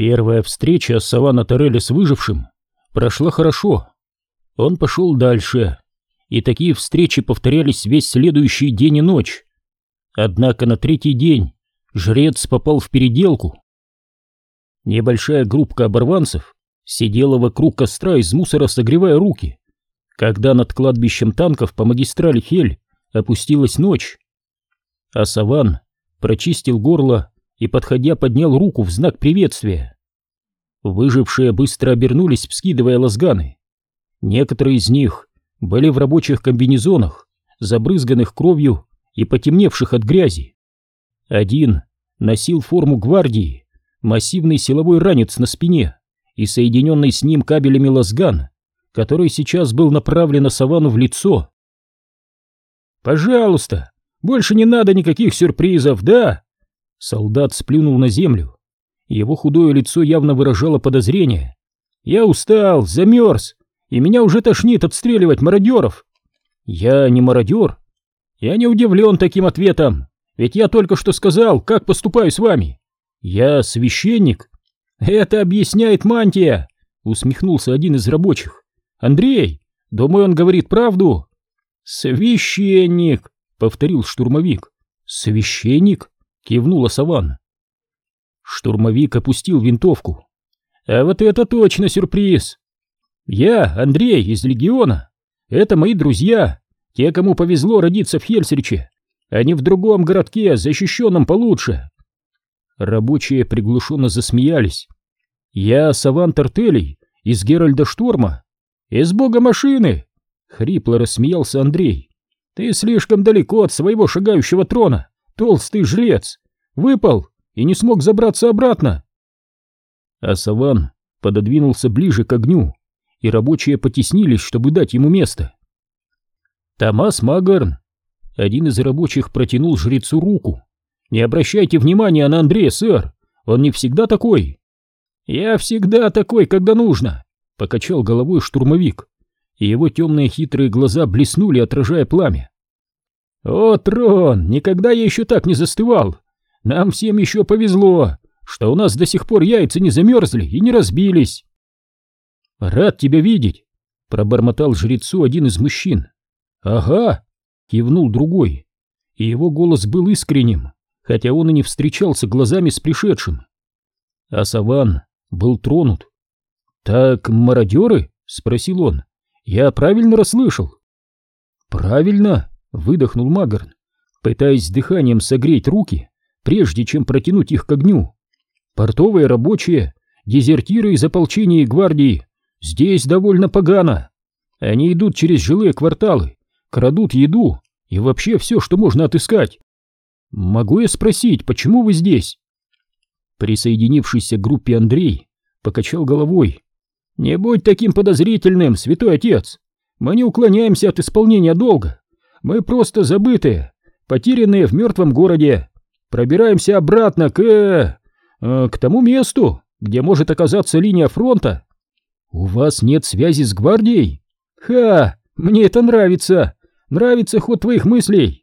Первая встреча Савана Торелли с выжившим прошла хорошо. Он пошел дальше, и такие встречи повторялись весь следующий день и ночь. Однако на третий день жрец попал в переделку. Небольшая группка оборванцев сидела вокруг костра из мусора, согревая руки, когда над кладбищем танков по магистрали Хель опустилась ночь. А Саван прочистил горло и, подходя, поднял руку в знак приветствия. Выжившие быстро обернулись, вскидывая лазганы. Некоторые из них были в рабочих комбинезонах, забрызганных кровью и потемневших от грязи. Один носил форму гвардии, массивный силовой ранец на спине и соединенный с ним кабелями лазган, который сейчас был направлен на Савану в лицо. «Пожалуйста, больше не надо никаких сюрпризов, да?» Солдат сплюнул на землю. Его худое лицо явно выражало подозрение. «Я устал, замерз, и меня уже тошнит отстреливать мародеров». «Я не мародер. Я не удивлен таким ответом, ведь я только что сказал, как поступаю с вами. Я священник». «Это объясняет мантия», — усмехнулся один из рабочих. «Андрей, думаю, он говорит правду». «Священник», — повторил штурмовик. «Священник?» — кивнула Саван. Штурмовик опустил винтовку. «А вот это точно сюрприз! Я, Андрей, из Легиона. Это мои друзья, те, кому повезло родиться в Хельсриче, не в другом городке, защищенном получше». Рабочие приглушенно засмеялись. «Я Саван Тартелей из Геральда Шторма, из бога машины!» — хрипло рассмеялся Андрей. «Ты слишком далеко от своего шагающего трона, толстый жрец! Выпал и не смог забраться обратно!» А Саван пододвинулся ближе к огню, и рабочие потеснились, чтобы дать ему место. «Томас Магарн!» Один из рабочих протянул жрецу руку. Не обращайте внимания на Андрея, сэр. Он не всегда такой. Я всегда такой, когда нужно, покачал головой штурмовик, и его темные хитрые глаза блеснули, отражая пламя. О, Трон, никогда я еще так не застывал. Нам всем еще повезло, что у нас до сих пор яйца не замерзли и не разбились. Рад тебя видеть, пробормотал жрецу один из мужчин. Ага, кивнул другой, и его голос был искренним хотя он и не встречался глазами с пришедшим. А Саван был тронут. «Так мародеры?» — спросил он. «Я правильно расслышал?» «Правильно!» — выдохнул Магарн, пытаясь дыханием согреть руки, прежде чем протянуть их к огню. «Портовые рабочие, дезертиры из ополчения и гвардии, здесь довольно погано. Они идут через жилые кварталы, крадут еду и вообще все, что можно отыскать. «Могу я спросить, почему вы здесь?» Присоединившийся к группе Андрей покачал головой. «Не будь таким подозрительным, святой отец! Мы не уклоняемся от исполнения долга. Мы просто забытые, потерянные в мертвом городе. Пробираемся обратно к... Э, к тому месту, где может оказаться линия фронта. У вас нет связи с гвардией? Ха! Мне это нравится! Нравится ход твоих мыслей!»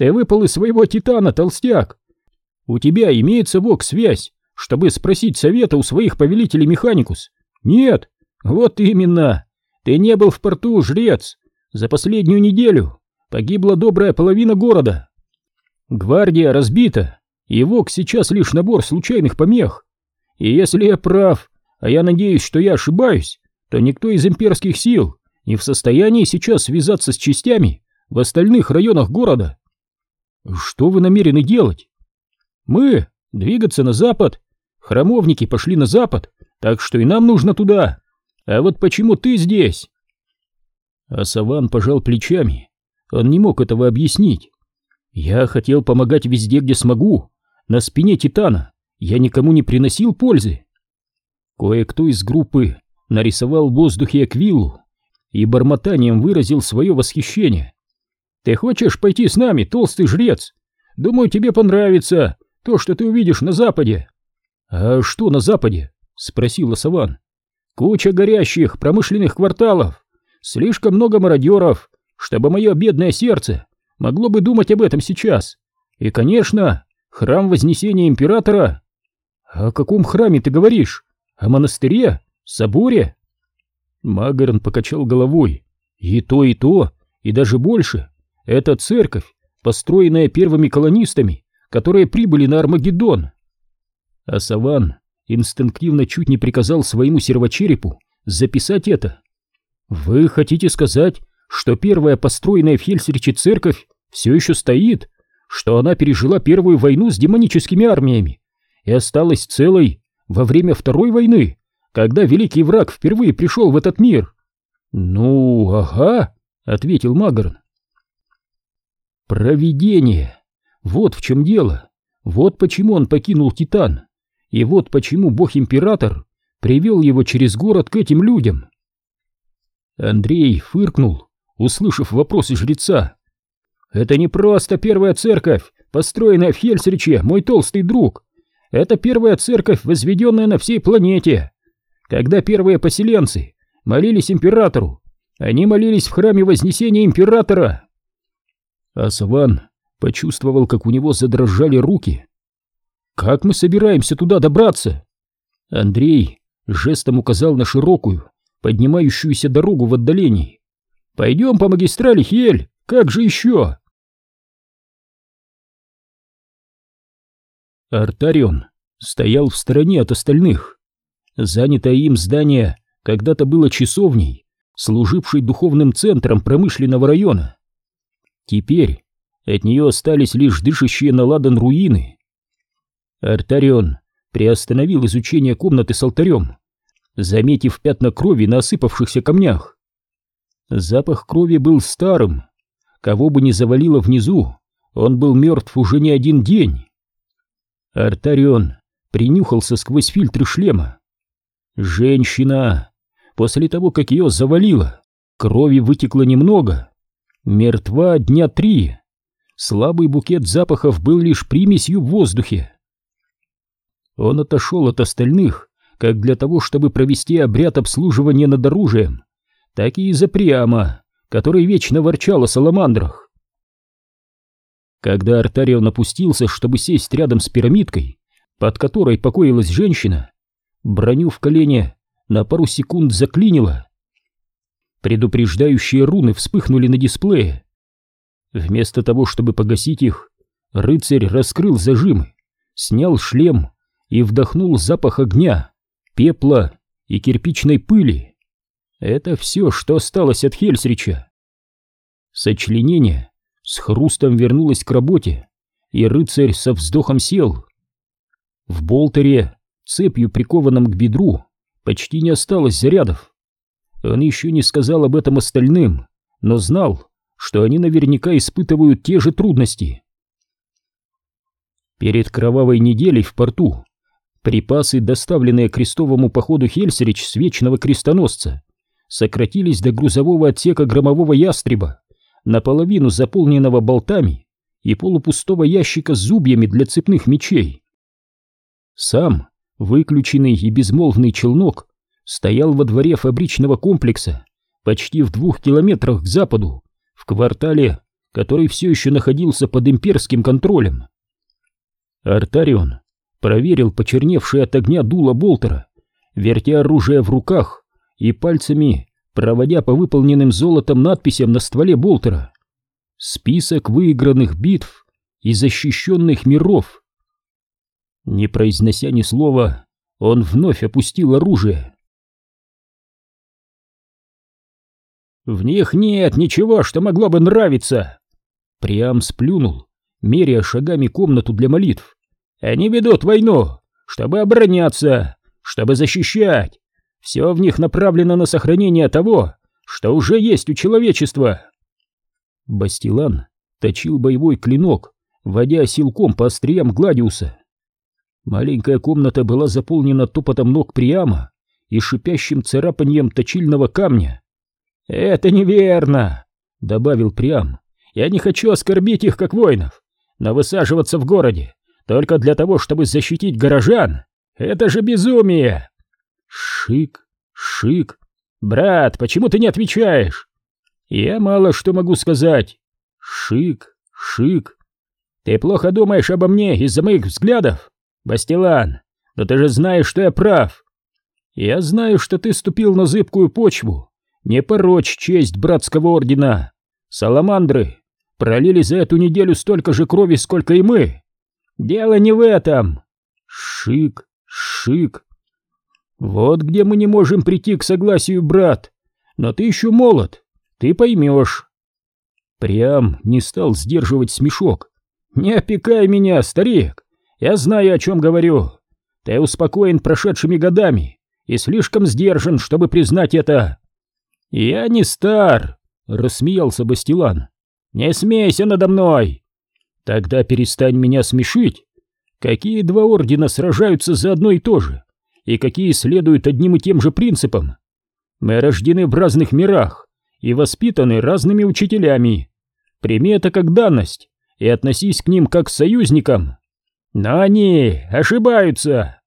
Ты выпал из своего титана, толстяк. У тебя имеется вок-связь, чтобы спросить совета у своих повелителей Механикус? Нет, вот именно. Ты не был в порту, жрец. За последнюю неделю погибла добрая половина города. Гвардия разбита, и ВОК сейчас лишь набор случайных помех. И если я прав, а я надеюсь, что я ошибаюсь, то никто из имперских сил не в состоянии сейчас связаться с частями в остальных районах города. Что вы намерены делать? Мы двигаться на запад. Храмовники пошли на запад, так что и нам нужно туда. А вот почему ты здесь? А Саван пожал плечами. Он не мог этого объяснить. Я хотел помогать везде, где смогу. На спине Титана я никому не приносил пользы. Кое-кто из группы нарисовал в воздухе аквилу и бормотанием выразил свое восхищение. Ты хочешь пойти с нами, толстый жрец? Думаю, тебе понравится то, что ты увидишь на западе. А что на западе? Спросила Саван. Куча горящих промышленных кварталов, слишком много мародеров, чтобы мое бедное сердце могло бы думать об этом сейчас. И, конечно, храм Вознесения Императора. О каком храме ты говоришь? О монастыре? Соборе? Магарон покачал головой. И то, и то, и даже больше. Это церковь, построенная первыми колонистами, которые прибыли на Армагеддон. А Саван инстинктивно чуть не приказал своему сервочерепу записать это. Вы хотите сказать, что первая построенная в Хельсриче церковь все еще стоит, что она пережила первую войну с демоническими армиями и осталась целой во время Второй войны, когда великий враг впервые пришел в этот мир? Ну, ага, ответил Магарн. Провидение. Вот в чем дело. Вот почему он покинул Титан. И вот почему бог-император привел его через город к этим людям. Андрей фыркнул, услышав вопросы жреца. «Это не просто первая церковь, построенная в Хельсриче, мой толстый друг. Это первая церковь, возведенная на всей планете. Когда первые поселенцы молились императору, они молились в храме Вознесения императора». Асаван почувствовал, как у него задрожали руки. «Как мы собираемся туда добраться?» Андрей жестом указал на широкую, поднимающуюся дорогу в отдалении. «Пойдем по магистрали, Хель, как же еще?» Артарион стоял в стороне от остальных. Занятое им здание когда-то было часовней, служившей духовным центром промышленного района. Теперь от нее остались лишь дышащие на ладан руины. Артарион приостановил изучение комнаты с алтарем, заметив пятна крови на осыпавшихся камнях. Запах крови был старым. Кого бы ни завалило внизу, он был мертв уже не один день. Артарион принюхался сквозь фильтры шлема. Женщина! После того, как ее завалило, крови вытекло немного. Мертва дня три. Слабый букет запахов был лишь примесью в воздухе. Он отошел от остальных, как для того, чтобы провести обряд обслуживания над оружием, так и из-за Приама, который вечно ворчал о саламандрах. Когда Артарион опустился, чтобы сесть рядом с пирамидкой, под которой покоилась женщина, броню в колене на пару секунд заклинило. Предупреждающие руны вспыхнули на дисплее. Вместо того, чтобы погасить их, рыцарь раскрыл зажимы, снял шлем и вдохнул запах огня, пепла и кирпичной пыли. Это все, что осталось от Хельсрича. Сочленение с хрустом вернулась к работе, и рыцарь со вздохом сел. В болтере, цепью прикованном к бедру, почти не осталось зарядов. Он еще не сказал об этом остальным, но знал, что они наверняка испытывают те же трудности. Перед кровавой неделей в порту припасы, доставленные крестовому походу Хельсерич с Вечного Крестоносца, сократились до грузового отсека громового ястреба, наполовину заполненного болтами и полупустого ящика с зубьями для цепных мечей. Сам, выключенный и безмолвный челнок, стоял во дворе фабричного комплекса, почти в двух километрах к западу, в квартале, который все еще находился под имперским контролем. Артарион проверил почерневшее от огня дуло болтера, вертя оружие в руках и пальцами проводя по выполненным золотом надписям на стволе болтера. Список выигранных битв и защищенных миров. Не произнося ни слова, он вновь опустил оружие. «В них нет ничего, что могло бы нравиться!» Приам сплюнул, меряя шагами комнату для молитв. «Они ведут войну, чтобы обороняться, чтобы защищать, все в них направлено на сохранение того, что уже есть у человечества. Бастилан точил боевой клинок, водя силком по остриям Гладиуса. Маленькая комната была заполнена топотом ног Приама и шипящим царапанием точильного камня. «Это неверно!» — добавил Приам. «Я не хочу оскорбить их, как воинов, но высаживаться в городе только для того, чтобы защитить горожан — это же безумие!» Шик, шик. Брат, почему ты не отвечаешь? Я мало что могу сказать. Шик, шик. Ты плохо думаешь обо мне из-за моих взглядов? Бастилан, но ты же знаешь, что я прав. Я знаю, что ты ступил на зыбкую почву. Не порочь честь братского ордена. Саламандры пролили за эту неделю столько же крови, сколько и мы. Дело не в этом. Шик, шик. Вот где мы не можем прийти к согласию, брат. Но ты еще молод, ты поймешь. Прям не стал сдерживать смешок. Не опекай меня, старик. Я знаю, о чем говорю. Ты успокоен прошедшими годами и слишком сдержан, чтобы признать это. Я не стар, рассмеялся Бастилан. Не смейся надо мной. Тогда перестань меня смешить. Какие два ордена сражаются за одно и то же, и какие следуют одним и тем же принципам? Мы рождены в разных мирах и воспитаны разными учителями. Прими это как данность и относись к ним как к союзникам. Но они ошибаются.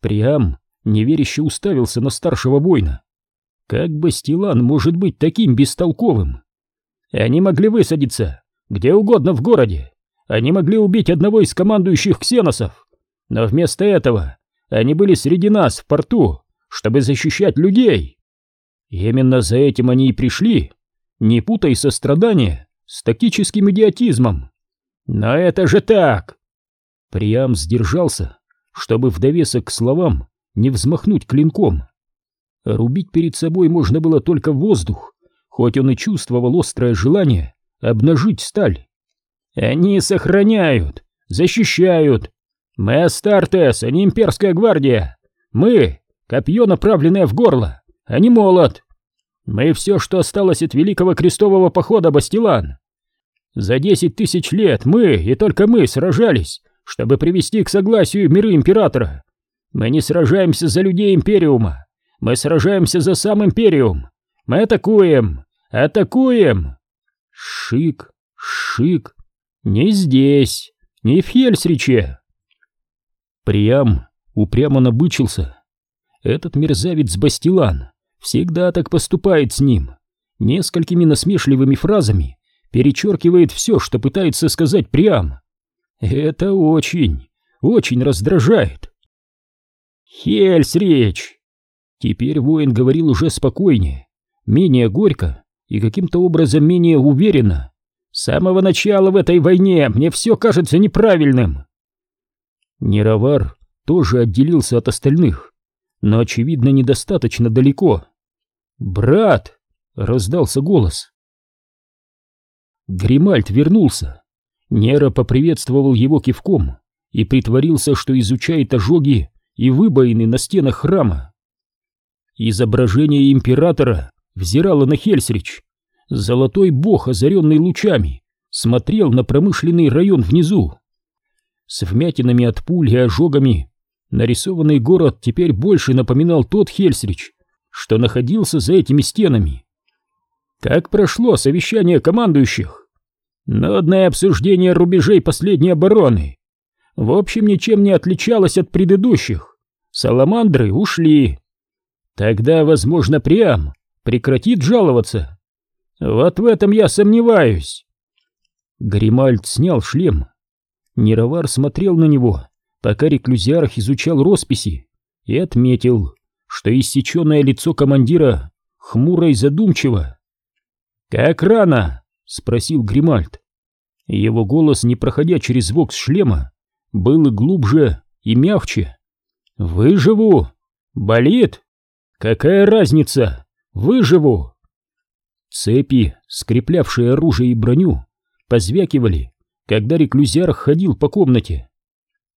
Приам неверяще уставился на старшего воина. Как Бастилан может быть таким бестолковым? Они могли высадиться где угодно в городе. Они могли убить одного из командующих ксеносов. Но вместо этого они были среди нас в порту, чтобы защищать людей. Именно за этим они и пришли. Не путай сострадание с тактическим идиотизмом. Но это же так! Приам сдержался, чтобы в довесок к словам не взмахнуть клинком. Рубить перед собой можно было только воздух, хоть он и чувствовал острое желание обнажить сталь. Они сохраняют, защищают. Мы Астартес, а не имперская гвардия. Мы — копье, направленное в горло, а не молот. Мы все, что осталось от великого крестового похода Бастилан. За десять тысяч лет мы и только мы сражались, чтобы привести к согласию миры Императора. Мы не сражаемся за людей Империума, мы сражаемся за сам Империум. Мы атакуем, атакуем. Шик, шик. Не здесь, не в Хельсриче. Приам упрямо набычился. Этот мерзавец Бастилан всегда так поступает с ним. Несколькими насмешливыми фразами перечеркивает все, что пытается сказать Приам. Это очень, очень раздражает. Хельсрич! Теперь воин говорил уже спокойнее, менее горько и каким-то образом менее уверенно. С самого начала в этой войне мне все кажется неправильным. Неровар тоже отделился от остальных, но, очевидно, недостаточно далеко. «Брат!» — раздался голос. Гримальд вернулся. Нера поприветствовал его кивком и притворился, что изучает ожоги и выбоины на стенах храма. Изображение императора взирало на Хельсрич, Золотой бог, озаренный лучами, смотрел на промышленный район внизу. С вмятинами от пуль и ожогами нарисованный город теперь больше напоминал тот Хельсрич, что находился за этими стенами. Как прошло совещание командующих? Нодное обсуждение рубежей последней обороны. В общем, ничем не отличалось от предыдущих. Саламандры ушли. Тогда, возможно, Приам прекратит жаловаться вот в этом я сомневаюсь. Гримальд снял шлем. Неровар смотрел на него, пока реклюзиарх изучал росписи, и отметил, что иссеченное лицо командира хмуро и задумчиво. «Как рано?» — спросил Гримальд. Его голос, не проходя через вокс шлема, был и глубже, и мягче. «Выживу! Болит? Какая разница? Выживу!» Цепи, скреплявшие оружие и броню, позвякивали, когда реклюзиар ходил по комнате.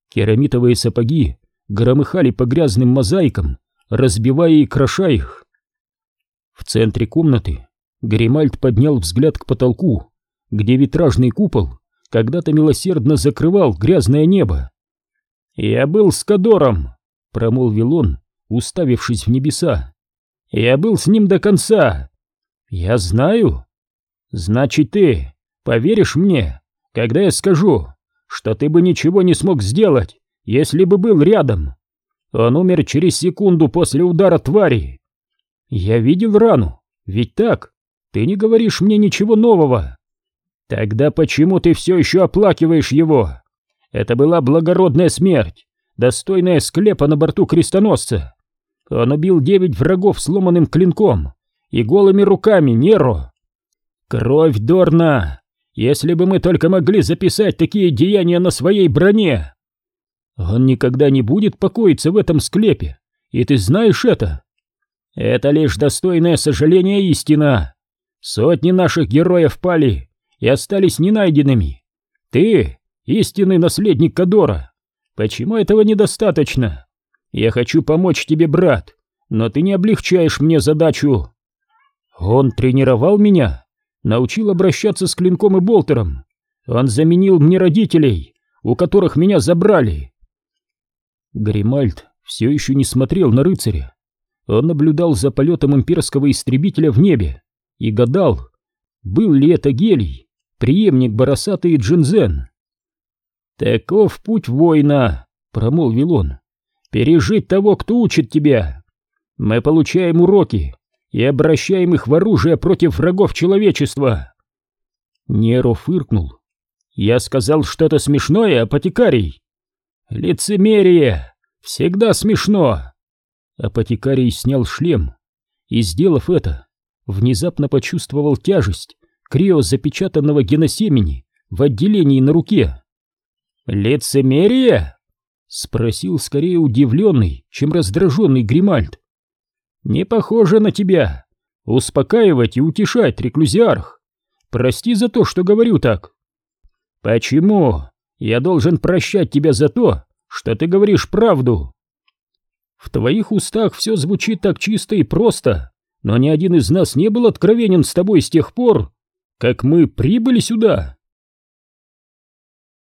Керамитовые сапоги громыхали по грязным мозаикам, разбивая и кроша их. В центре комнаты Гримальд поднял взгляд к потолку, где витражный купол когда-то милосердно закрывал грязное небо. «Я был с Кадором», — промолвил он, уставившись в небеса. «Я был с ним до конца, «Я знаю. Значит, ты поверишь мне, когда я скажу, что ты бы ничего не смог сделать, если бы был рядом. Он умер через секунду после удара твари. Я видел рану, ведь так? Ты не говоришь мне ничего нового. Тогда почему ты все еще оплакиваешь его? Это была благородная смерть, достойная склепа на борту крестоносца. Он убил девять врагов сломанным клинком и голыми руками Неро. Кровь Дорна! Если бы мы только могли записать такие деяния на своей броне! Он никогда не будет покоиться в этом склепе, и ты знаешь это. Это лишь достойное сожаление истина. Сотни наших героев пали и остались ненайденными. Ты — истинный наследник Кадора. Почему этого недостаточно? Я хочу помочь тебе, брат, но ты не облегчаешь мне задачу. Он тренировал меня, научил обращаться с клинком и болтером. Он заменил мне родителей, у которых меня забрали. Гримальд все еще не смотрел на рыцаря. Он наблюдал за полетом имперского истребителя в небе и гадал, был ли это Гелий, преемник Барасата и Джинзен. «Таков путь воина», — промолвил он, — «пережить того, кто учит тебя. Мы получаем уроки и обращаем их в оружие против врагов человечества». Неро фыркнул. «Я сказал что-то смешное, апотекарий?» «Лицемерие! Всегда смешно!» Апотекарий снял шлем и, сделав это, внезапно почувствовал тяжесть крио запечатанного геносемени в отделении на руке. «Лицемерие?» — спросил скорее удивленный, чем раздраженный Гримальд. «Не похоже на тебя. Успокаивать и утешать, реклюзиарх. Прости за то, что говорю так». «Почему я должен прощать тебя за то, что ты говоришь правду?» «В твоих устах все звучит так чисто и просто, но ни один из нас не был откровенен с тобой с тех пор, как мы прибыли сюда».